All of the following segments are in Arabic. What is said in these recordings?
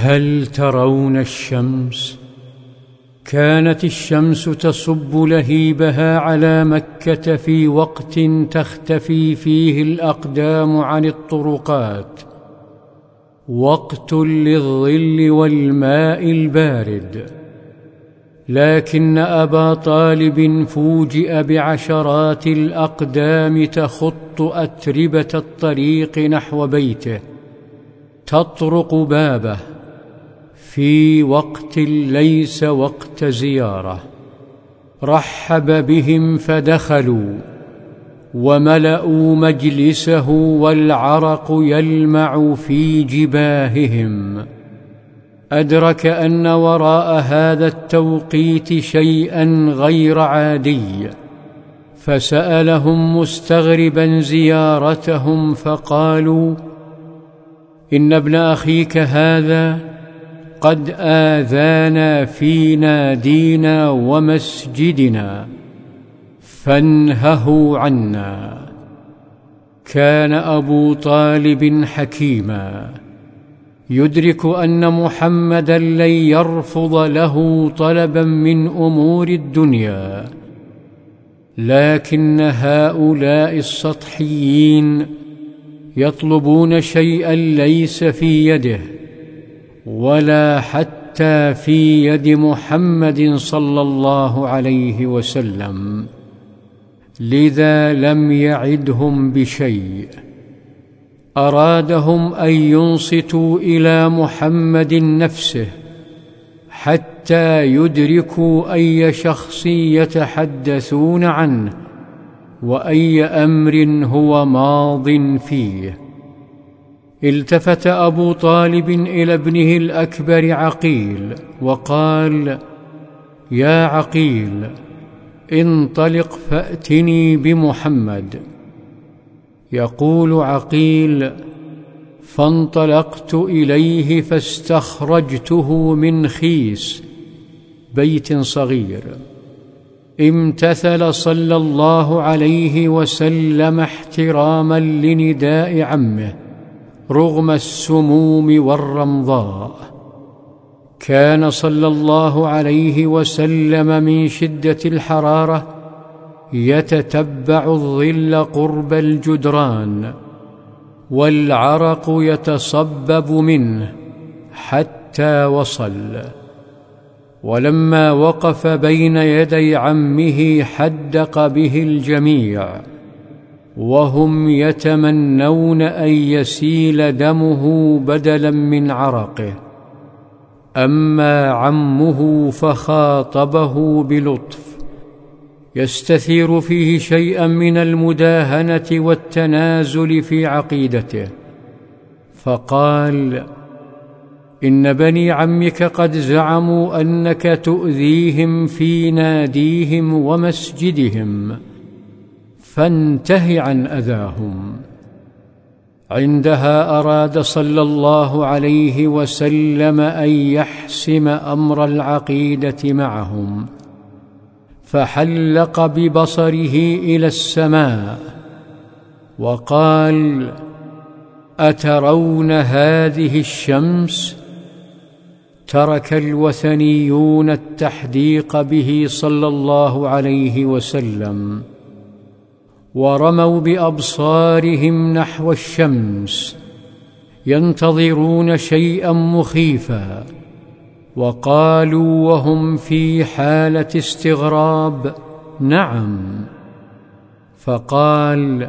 هل ترون الشمس؟ كانت الشمس تصب لهيبها على مكة في وقت تختفي فيه الأقدام عن الطرقات. وقت للظل والماء البارد. لكن أبا طالب فوجئ بعشرات الأقدام تخط أتربة الطريق نحو بيته. تطرق بابه. في وقت ليس وقت زيارة. رحب بهم فدخلوا وملأوا مجلسه والعرق يلمع في جباههم. أدرك أن وراء هذا التوقيت شيئا غير عادي فسألهم مستغربا زيارتهم فقالوا إن ابن أخيك هذا قد آذانا في نادينا ومسجدنا فانهه عنا. كان أبو طالب حكيما يدرك أن محمدا لن يرفض له طلبا من أمور الدنيا لكن هؤلاء السطحيين يطلبون شيئا ليس في يده. ولا حتى في يد محمد صلى الله عليه وسلم لذا لم يعدهم بشيء. أرادهم أن ينصتوا إلى محمد نفسه حتى يدركوا أي شخص يتحدثون عنه وأي أمر هو ماض فيه. التفت أبو طالب إلى ابنه الأكبر عقيل وقال يا عقيل انطلق فأتني بمحمد. يقول عقيل فانطلقت إليه فاستخرجته من خيس بيت صغير. امتثل صلى الله عليه وسلم احتراما لنداء عمه. رغم السموم والرمضاء. كان صلى الله عليه وسلم من شدة الحرارة يتتبع الظل قرب الجدران والعرق يتصبب منه حتى وصل. ولما وقف بين يدي عمه حدق به الجميع. وهم يتمنون أن يسيل دمه بدلا من عرقه. أما عمه فخاطبه بلطف. يستثير فيه شيئا من المداهنة والتنازل في عقيدته. فقال إن بني عمك قد زعموا أنك تؤذيهم في ناديهم ومسجدهم. فانته عن أذاهم. عندها أراد صلى الله عليه وسلم أن يحسم أمر العقيدة معهم فحلق ببصره إلى السماء وقال أترون هذه الشمس؟ ترك الوثنيون التحديق به صلى الله عليه وسلم. ورموا بأبصارهم نحو الشمس ينتظرون شيئا مخيفا وقالوا وهم في حالة استغراب نعم فقال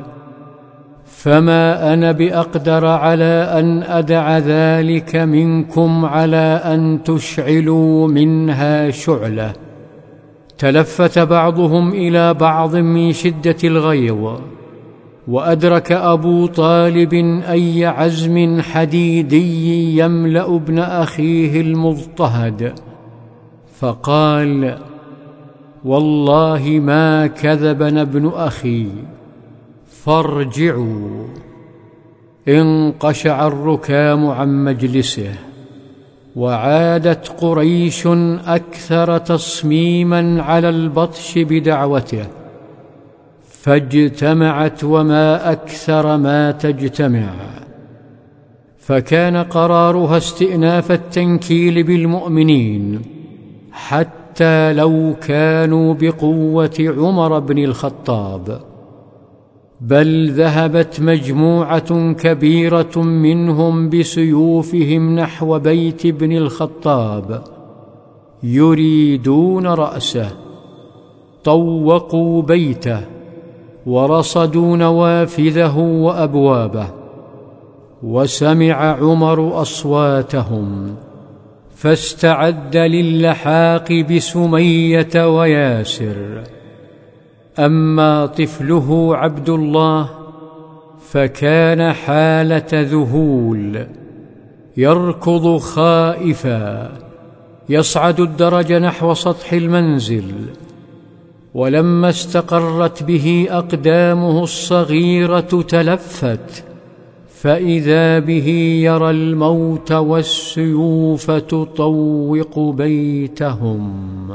فما أنا بأقدر على أن أدع ذلك منكم على أن تشعلوا منها شعلة تلفت بعضهم إلى بعض من شدة الغيظ وأدرك أبو طالب أي عزم حديدي يملأ ابن أخيه المضطهد فقال والله ما كذبنا ابن أخي فارجعوا. انقشع الركام عن مجلسه. وعادت قريش أكثر تصميما على البطش بدعوته فاجتمعت وما أكثر ما تجتمع. فكان قرارها استئناف التنكيل بالمؤمنين حتى لو كانوا بقوة عمر بن الخطاب. بل ذهبت مجموعة كبيرة منهم بسيوفهم نحو بيت ابن الخطاب يريدون رأسه طوقوا بيته ورصدوا نوافذه وأبوابه وسمع عمر أصواتهم فاستعد للحاق بسمية وياسر. أما طفله عبد الله فكان حالة ذهول يركض خائفا يصعد الدرج نحو سطح المنزل ولما استقرت به أقدامه الصغيرة تلفت فإذا به يرى الموت والسيوف تطوق بيتهم.